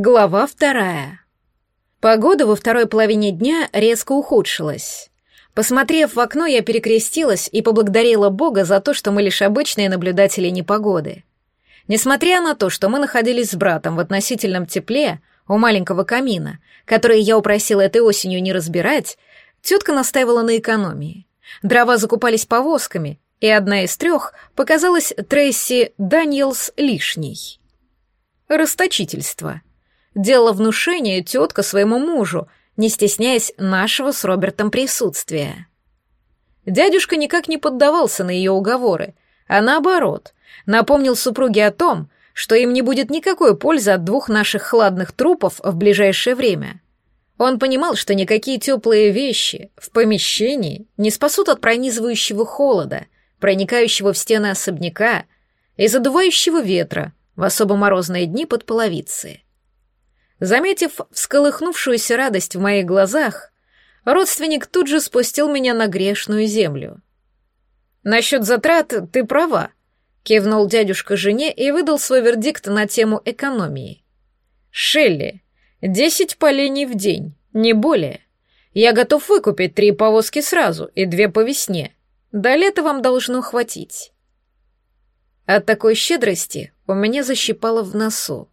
Глава вторая. Погода во второй половине дня резко ухудшилась. Посмотрев в окно, я перекрестилась и поблагодарила Бога за то, что мы лишь обычные наблюдатели непогоды. Несмотря на то, что мы находились с братом в относительном тепле у маленького камина, который я упросила этой осенью не разбирать, тетка настаивала на экономии. Дрова закупались повозками, и одна из трех показалась Трейси Даниэлс лишней. Расточительство — делала внушение тетка своему мужу, не стесняясь нашего с Робертом присутствия. Дядюшка никак не поддавался на ее уговоры, а наоборот, напомнил супруге о том, что им не будет никакой пользы от двух наших хладных трупов в ближайшее время. Он понимал, что никакие теплые вещи в помещении не спасут от пронизывающего холода, проникающего в стены особняка и задувающего ветра в особо морозные дни под половицы. Заметив всколыхнувшуюся радость в моих глазах, родственник тут же спустил меня на грешную землю. «Насчет затрат ты права», — кивнул дядюшка жене и выдал свой вердикт на тему экономии. «Шелли, десять полений в день, не более. Я готов выкупить три повозки сразу и две по весне. До лета вам должно хватить». От такой щедрости у меня защипало в носу.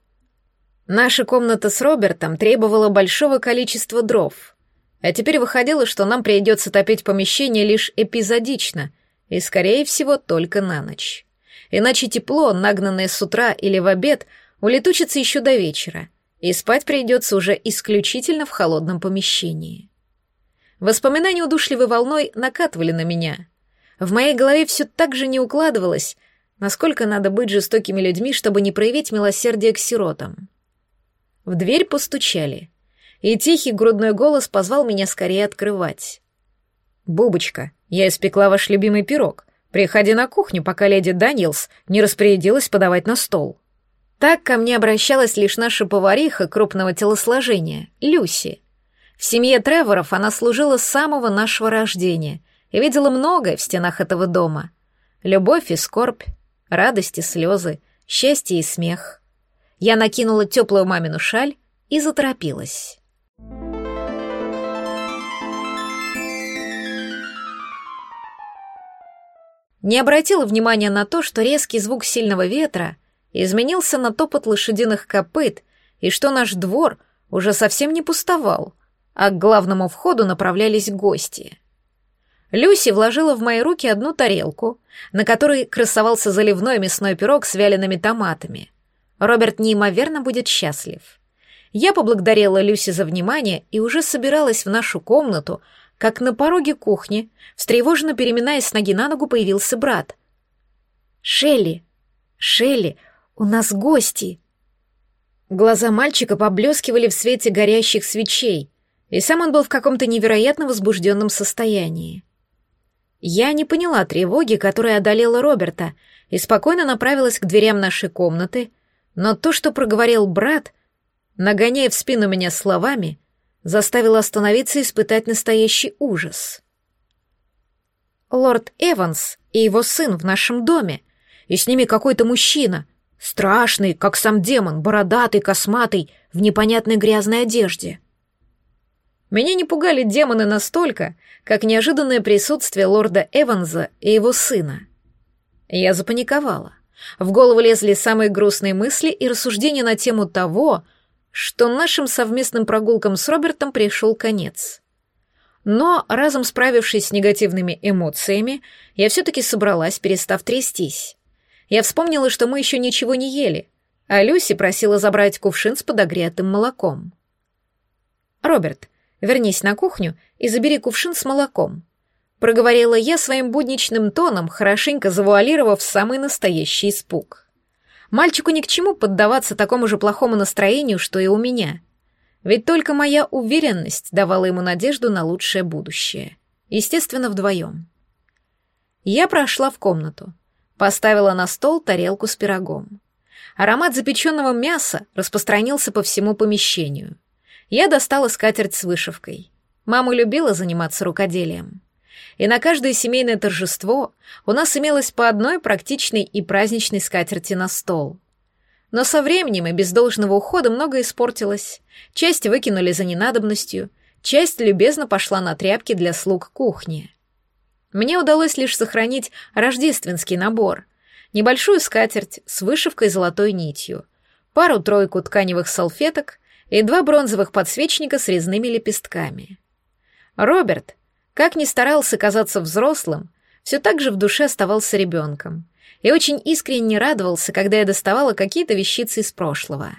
Наша комната с Робертом требовала большого количества дров, а теперь выходило, что нам придется топить помещение лишь эпизодично и, скорее всего, только на ночь. Иначе тепло, нагнанное с утра или в обед, улетучится еще до вечера, и спать придется уже исключительно в холодном помещении. Воспоминания удушливой волной накатывали на меня. В моей голове все так же не укладывалось, насколько надо быть жестокими людьми, чтобы не проявить милосердие к сиротам. В дверь постучали, и тихий грудной голос позвал меня скорее открывать. «Бубочка, я испекла ваш любимый пирог. Приходи на кухню, пока леди Даниэлс не распорядилась подавать на стол». Так ко мне обращалась лишь наша повариха крупного телосложения, Люси. В семье Треворов она служила с самого нашего рождения и видела многое в стенах этого дома. Любовь и скорбь, радость и слезы, счастье и смех — я накинула теплую мамину шаль и заторопилась. Не обратила внимания на то, что резкий звук сильного ветра изменился на топот лошадиных копыт и что наш двор уже совсем не пустовал, а к главному входу направлялись гости. Люси вложила в мои руки одну тарелку, на которой красовался заливной мясной пирог с вялеными томатами — Роберт неимоверно будет счастлив. Я поблагодарила Люси за внимание и уже собиралась в нашу комнату, как на пороге кухни, встревоженно переминаясь с ноги на ногу, появился брат. «Шелли! Шелли! У нас гости!» Глаза мальчика поблескивали в свете горящих свечей, и сам он был в каком-то невероятно возбужденном состоянии. Я не поняла тревоги, которая одолела Роберта, и спокойно направилась к дверям нашей комнаты — но то, что проговорил брат, нагоняя в спину меня словами, заставило остановиться и испытать настоящий ужас. Лорд Эванс и его сын в нашем доме, и с ними какой-то мужчина, страшный, как сам демон, бородатый, косматый, в непонятной грязной одежде. Меня не пугали демоны настолько, как неожиданное присутствие лорда Эванса и его сына. Я запаниковала. В голову лезли самые грустные мысли и рассуждения на тему того, что нашим совместным прогулкам с Робертом пришел конец. Но, разом справившись с негативными эмоциями, я все-таки собралась, перестав трястись. Я вспомнила, что мы еще ничего не ели, а Люси просила забрать кувшин с подогретым молоком. «Роберт, вернись на кухню и забери кувшин с молоком», проговорила я своим будничным тоном, хорошенько завуалировав самый настоящий испуг. Мальчику ни к чему поддаваться такому же плохому настроению, что и у меня. Ведь только моя уверенность давала ему надежду на лучшее будущее. Естественно, вдвоем. Я прошла в комнату, поставила на стол тарелку с пирогом. Аромат запеченного мяса распространился по всему помещению. Я достала скатерть с вышивкой. Мама любила заниматься рукоделием и на каждое семейное торжество у нас имелось по одной практичной и праздничной скатерти на стол. Но со временем и без должного ухода много испортилось. Часть выкинули за ненадобностью, часть любезно пошла на тряпки для слуг кухни. Мне удалось лишь сохранить рождественский набор. Небольшую скатерть с вышивкой золотой нитью, пару-тройку тканевых салфеток и два бронзовых подсвечника с резными лепестками. Роберт, как ни старался казаться взрослым, все так же в душе оставался ребенком и очень искренне радовался, когда я доставала какие-то вещицы из прошлого.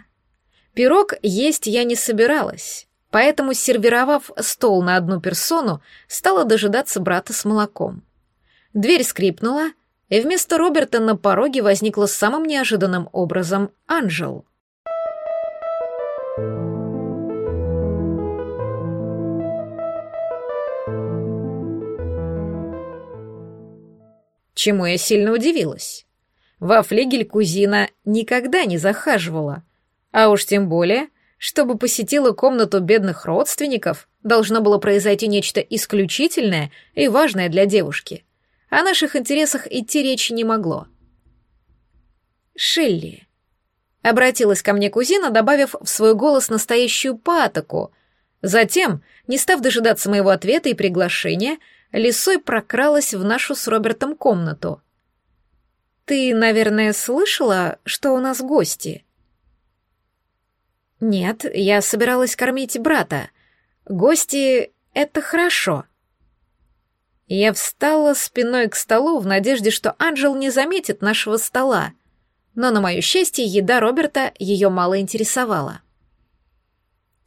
Пирог есть я не собиралась, поэтому, сервировав стол на одну персону, стала дожидаться брата с молоком. Дверь скрипнула, и вместо Роберта на пороге возникла самым неожиданным образом Анжел. Чему я сильно удивилась. Во флигель кузина никогда не захаживала, а уж тем более, чтобы посетила комнату бедных родственников, должно было произойти нечто исключительное и важное для девушки. О наших интересах идти речи не могло. «Шелли», — обратилась ко мне кузина, добавив в свой голос настоящую патоку. Затем, не став дожидаться моего ответа и приглашения, — лисой прокралась в нашу с Робертом комнату. «Ты, наверное, слышала, что у нас гости?» «Нет, я собиралась кормить брата. Гости — это хорошо». Я встала спиной к столу в надежде, что Анжел не заметит нашего стола, но, на мое счастье, еда Роберта ее мало интересовала.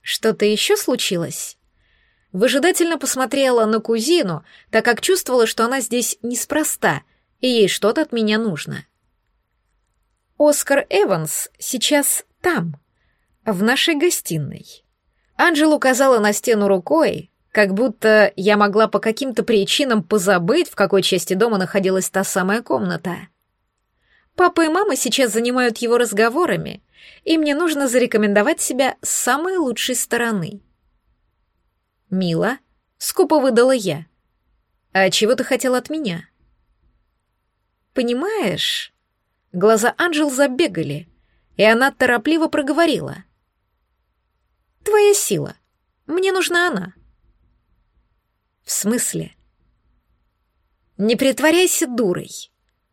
«Что-то еще случилось?» Выжидательно посмотрела на кузину, так как чувствовала, что она здесь неспроста, и ей что-то от меня нужно. Оскар Эванс сейчас там, в нашей гостиной. Анжел указала на стену рукой, как будто я могла по каким-то причинам позабыть, в какой части дома находилась та самая комната. Папа и мама сейчас занимают его разговорами, и мне нужно зарекомендовать себя с самой лучшей стороны — «Мила», — скупо выдала я. «А чего ты хотел от меня?» «Понимаешь...» Глаза Анжел забегали, и она торопливо проговорила. «Твоя сила. Мне нужна она». «В смысле?» «Не притворяйся дурой».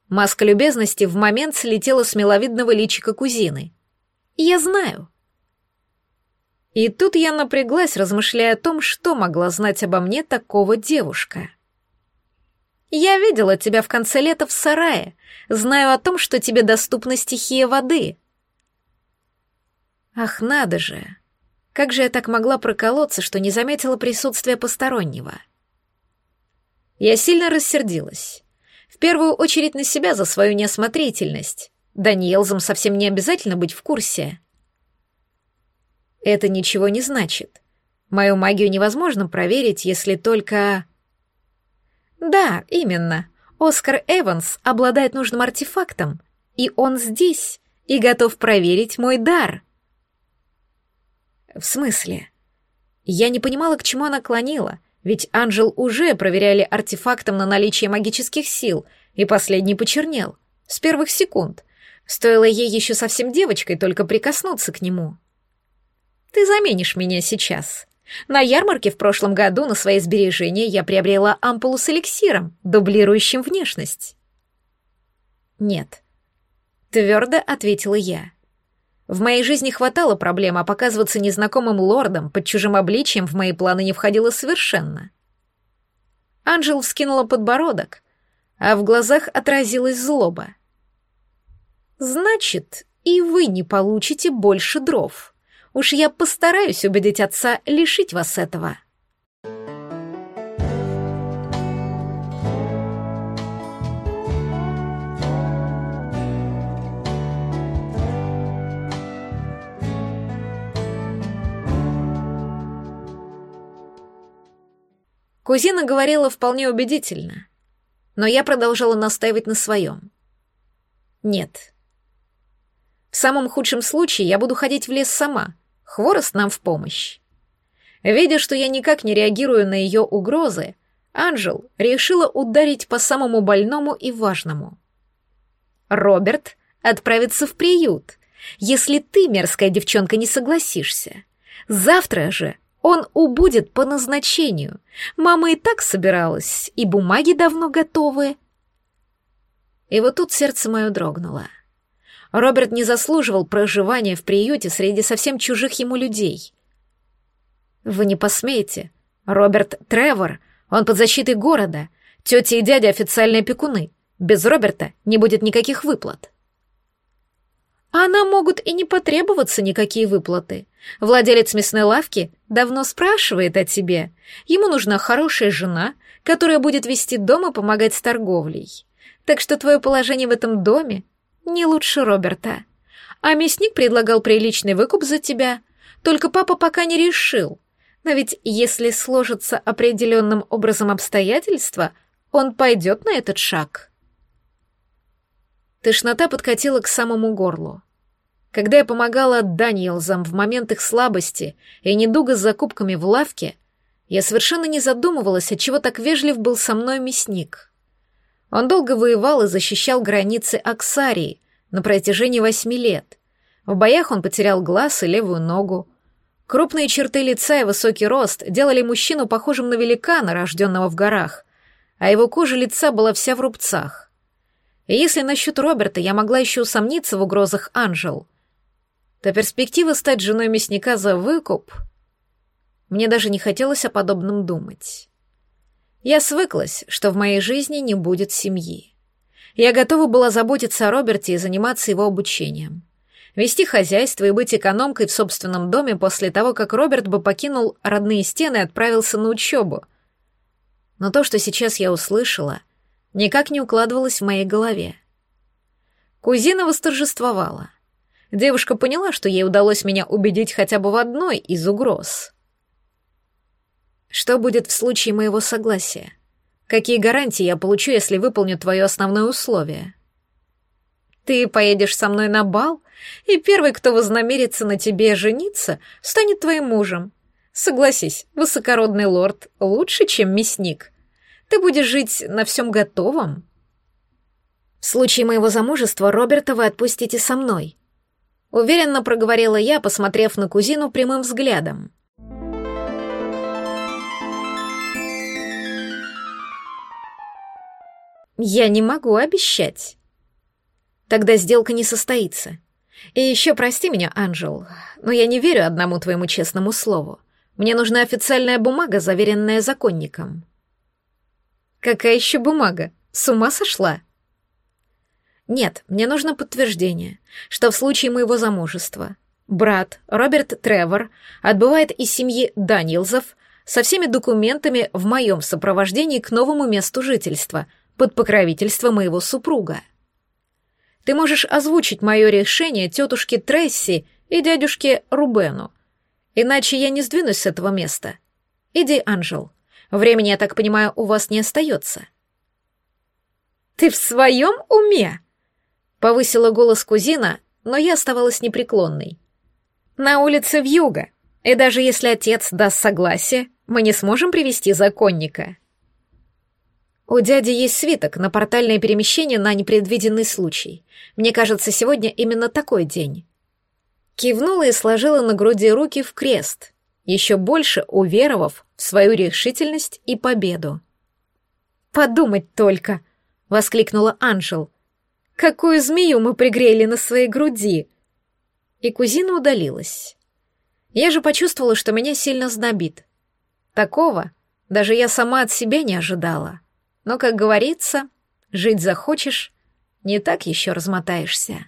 Маска любезности в момент слетела с миловидного личика кузины. «Я знаю. И тут я напряглась, размышляя о том, что могла знать обо мне такого девушка. «Я видела тебя в конце лета в сарае, знаю о том, что тебе доступна стихия воды». Ах, надо же! Как же я так могла проколоться, что не заметила присутствия постороннего? Я сильно рассердилась. В первую очередь на себя за свою неосмотрительность. Даниэлзам совсем не обязательно быть в курсе. Это ничего не значит. Мою магию невозможно проверить, если только... Да, именно. Оскар Эванс обладает нужным артефактом, и он здесь, и готов проверить мой дар. В смысле? Я не понимала, к чему она клонила, ведь Анжел уже проверяли артефактом на наличие магических сил, и последний почернел. С первых секунд. Стоило ей еще совсем девочкой только прикоснуться к нему. Ты заменишь меня сейчас. На ярмарке в прошлом году на свои сбережения я приобрела ампулу с эликсиром, дублирующим внешность. Нет. Твердо ответила я. В моей жизни хватало проблем, а показываться незнакомым лордом под чужим обличием в мои планы не входило совершенно. Анжел вскинула подбородок, а в глазах отразилась злоба. «Значит, и вы не получите больше дров». Уж я постараюсь убедить отца лишить вас этого. Кузина говорила вполне убедительно, но я продолжала настаивать на своем. Нет. В самом худшем случае я буду ходить в лес сама — Хворост нам в помощь. Видя, что я никак не реагирую на ее угрозы, Анжел решила ударить по самому больному и важному. Роберт отправится в приют, если ты, мерзкая девчонка, не согласишься. Завтра же он убудет по назначению. Мама и так собиралась, и бумаги давно готовы. И вот тут сердце мое дрогнуло. Роберт не заслуживал проживания в приюте среди совсем чужих ему людей. Вы не посмеете. Роберт Тревор, он под защитой города. Тетя и дядя официальные опекуны. Без Роберта не будет никаких выплат. А нам могут и не потребоваться никакие выплаты. Владелец мясной лавки давно спрашивает о тебе. Ему нужна хорошая жена, которая будет вести дом и помогать с торговлей. Так что твое положение в этом доме не лучше Роберта. А мясник предлагал приличный выкуп за тебя. Только папа пока не решил. Но ведь если сложатся определенным образом обстоятельства, он пойдет на этот шаг. Тошнота подкатила к самому горлу. Когда я помогала Даниэлзам в момент их слабости и недуга с закупками в лавке, я совершенно не задумывалась, отчего так вежлив был со мной мясник. Он долго воевал и защищал границы Аксарии на протяжении восьми лет. В боях он потерял глаз и левую ногу. Крупные черты лица и высокий рост делали мужчину похожим на великана, рожденного в горах, а его кожа лица была вся в рубцах. И если насчет Роберта я могла еще усомниться в угрозах Анжел, то перспектива стать женой мясника за выкуп... Мне даже не хотелось о подобном думать. Я свыклась, что в моей жизни не будет семьи. Я готова была заботиться о Роберте и заниматься его обучением. Вести хозяйство и быть экономкой в собственном доме после того, как Роберт бы покинул родные стены и отправился на учебу. Но то, что сейчас я услышала, никак не укладывалось в моей голове. Кузина восторжествовала. Девушка поняла, что ей удалось меня убедить хотя бы в одной из угроз. Что будет в случае моего согласия? Какие гарантии я получу, если выполню твое основное условие? Ты поедешь со мной на бал, и первый, кто вознамерится на тебе жениться, станет твоим мужем. Согласись, высокородный лорд лучше, чем мясник. Ты будешь жить на всем готовом. В случае моего замужества Роберта вы отпустите со мной. Уверенно проговорила я, посмотрев на кузину прямым взглядом. Я не могу обещать. Тогда сделка не состоится. И еще прости меня, Анжел, но я не верю одному твоему честному слову. Мне нужна официальная бумага, заверенная законником. Какая еще бумага? С ума сошла? Нет, мне нужно подтверждение, что в случае моего замужества брат Роберт Тревор отбывает из семьи Данилзов со всеми документами в моем сопровождении к новому месту жительства — под покровительство моего супруга. Ты можешь озвучить мое решение тетушке Тресси и дядюшке Рубену, иначе я не сдвинусь с этого места. Иди, Анжел. Времени, я так понимаю, у вас не остается. Ты в своем уме? Повысила голос кузина, но я оставалась непреклонной. На улице вьюга, и даже если отец даст согласие, мы не сможем привести законника. У дяди есть свиток на портальное перемещение на непредвиденный случай. Мне кажется, сегодня именно такой день. Кивнула и сложила на груди руки в крест, еще больше уверовав в свою решительность и победу. «Подумать только!» — воскликнула Анжел. «Какую змею мы пригрели на своей груди!» И кузина удалилась. Я же почувствовала, что меня сильно знобит. Такого даже я сама от себя не ожидала. Но, как говорится, жить захочешь, не так еще размотаешься.